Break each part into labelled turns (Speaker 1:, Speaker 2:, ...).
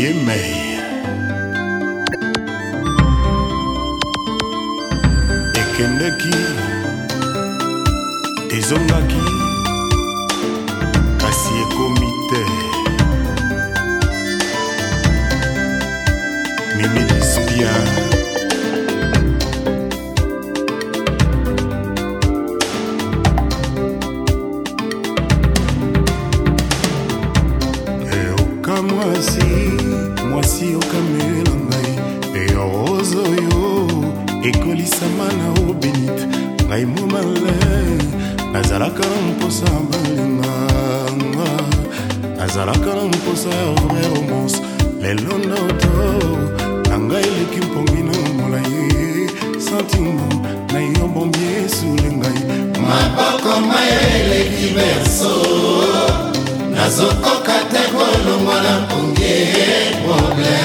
Speaker 1: Yemei. ekendeki ezongaki kasi ekomi te mimilispia eokamwasi eh, kasi okamela ngai mpe rose oyo ekolisama na obenite ngai mwa male nazalaka na mposa ya balinganga nazalaka na mposa ya vrai romance lelo ndoto na ngai eleki mpongi na molai santimo na yo bombi esule ngai maboko ma eleki berso nazokoka
Speaker 2: te kolongola
Speaker 1: ponge probleme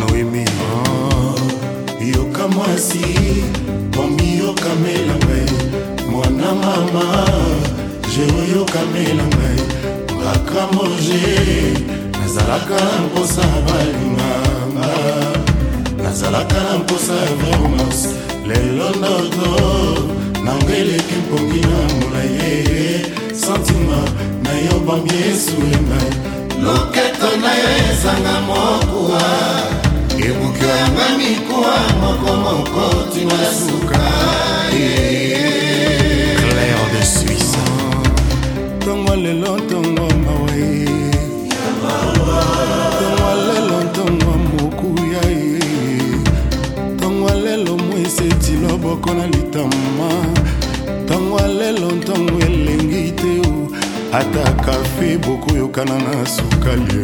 Speaker 1: noemi oh, yoka mwasi bomi yokamela ngai mwana mama je oyokamela ngai bakamoje nazalaka na mposa balinganga nazalaka na mposa ya romance lelo ndoto nanga eleki mpongi na molai ye santima na yo bambi esule ngai loketo na yo ezanga mokuwa ebuki
Speaker 2: yanga mikuwa moko moko ntina suka
Speaker 1: claire de suisse ntongo lelo ntongo mawa ye ntongo loboko na litama ntango alelo ntango elengi te ata kafe bokoyokana na sukali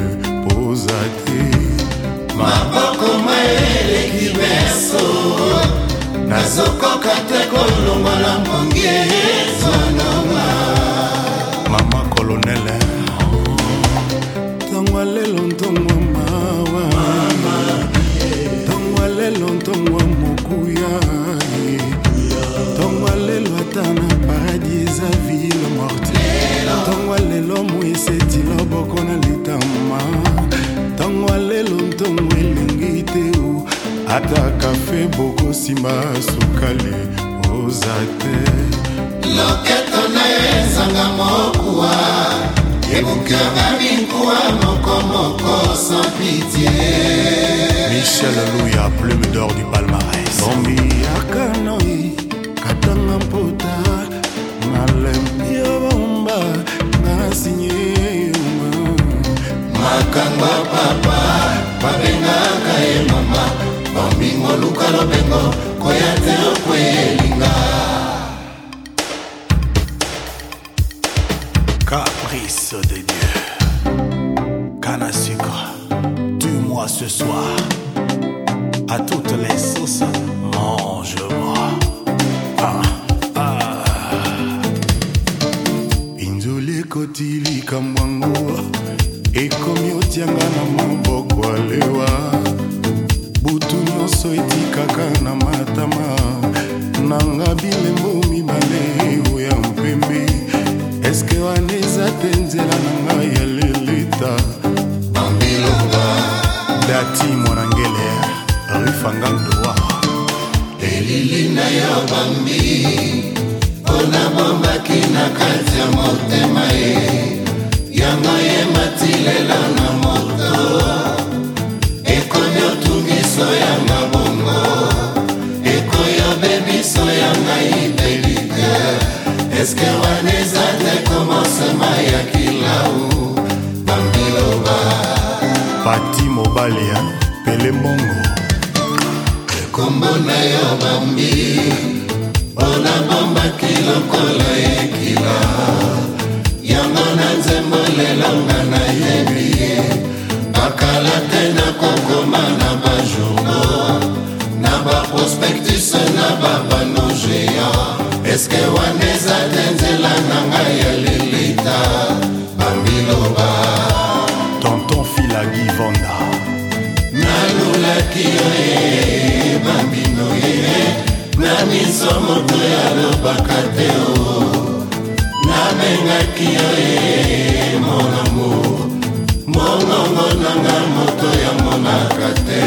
Speaker 1: poza te maboko ma
Speaker 2: eleki beso
Speaker 1: nazokoka
Speaker 2: te kolongola mongie
Speaker 1: ata kafe bokosima sukali oza te
Speaker 2: loketo na ye ezanga mokuwa
Speaker 1: ekokanga
Speaker 2: minkuwa mokomoko sans pitie
Speaker 1: michel louya plume d'or du palmarès Bambi. Caprice de Dieu. Canne à sucre, tue-moi ce soir. À toutes les sauces, mange-moi. Ah, ah. Inzule kotili kamwangu, ekomi otianga na maboko alewa. Butu nyonso etikaka na matama, nanga bilembo mibale. nde nzela na ngai ya lelita bambiloba dati mwana ngele rifanga ndoa elili na yo
Speaker 2: bambi mpona bombaki na kati ya motema ye yango yemati lelo
Speaker 1: eske waneza te komosema ya kilau bambiloba pati mobali ya pele mbongo kombo na yo bambi mpona bombaki
Speaker 2: lokola yekila yango na nzembo lelonga nayebi bakala te na kokoma na bajourno na baprospectus na babana eske wana
Speaker 1: eza te nzela na ngai ya lilita bambiloba tonton filagi vonda nalulaki yo ye bambino ye na miso moto yalobaka te o nabengaki yo ye
Speaker 2: molongo mongongo nanga moto yamonaka te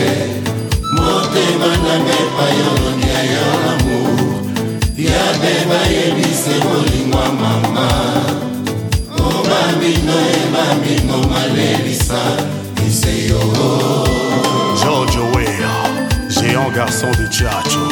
Speaker 2: motema nanga epai olonia yo lamour biabe bayebise molingwa mama obambino ebambino
Speaker 1: malelisa iseyo george wea géant garçon de chacho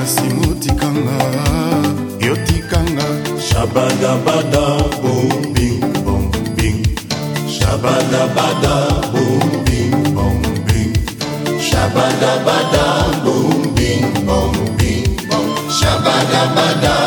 Speaker 1: masimu otikanga yotikanga shabadabada bombing bombing shabadabada bombing bombing shabadabada
Speaker 2: bombing bombing shabadabada